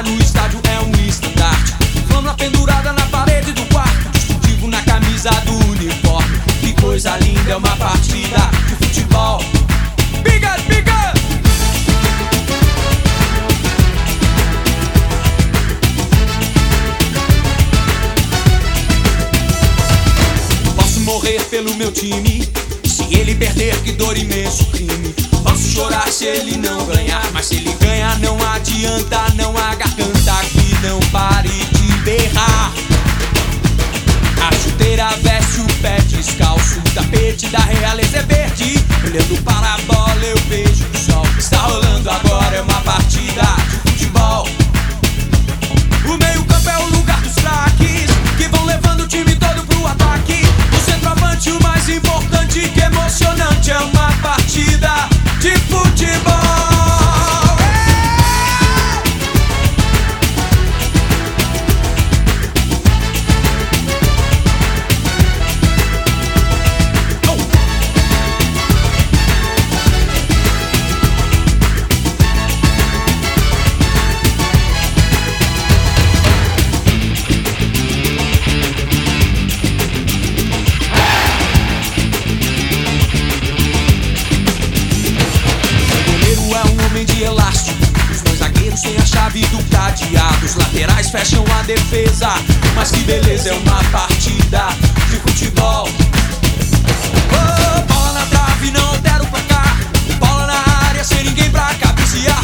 bandeira no estádio é um estandarte. Flama pendurada na parede do quarto. Distintivo na camisa do uniforme. Que coisa linda, é uma partida de futebol. Biga, biga! Posso morrer pelo meu time. Se ele perder, que dor imenso crime. Posso chorar se ele não ganhar. Mas se ele ganhar, não adianta. Não há realeza é verde. Olhando para a bola, do cadeado. Os laterais fecham a defesa. Mas que beleza, é uma partida de futebol. Oh, bola na trave, não altera o placar. Bola na área, sem ninguém pra cabecear.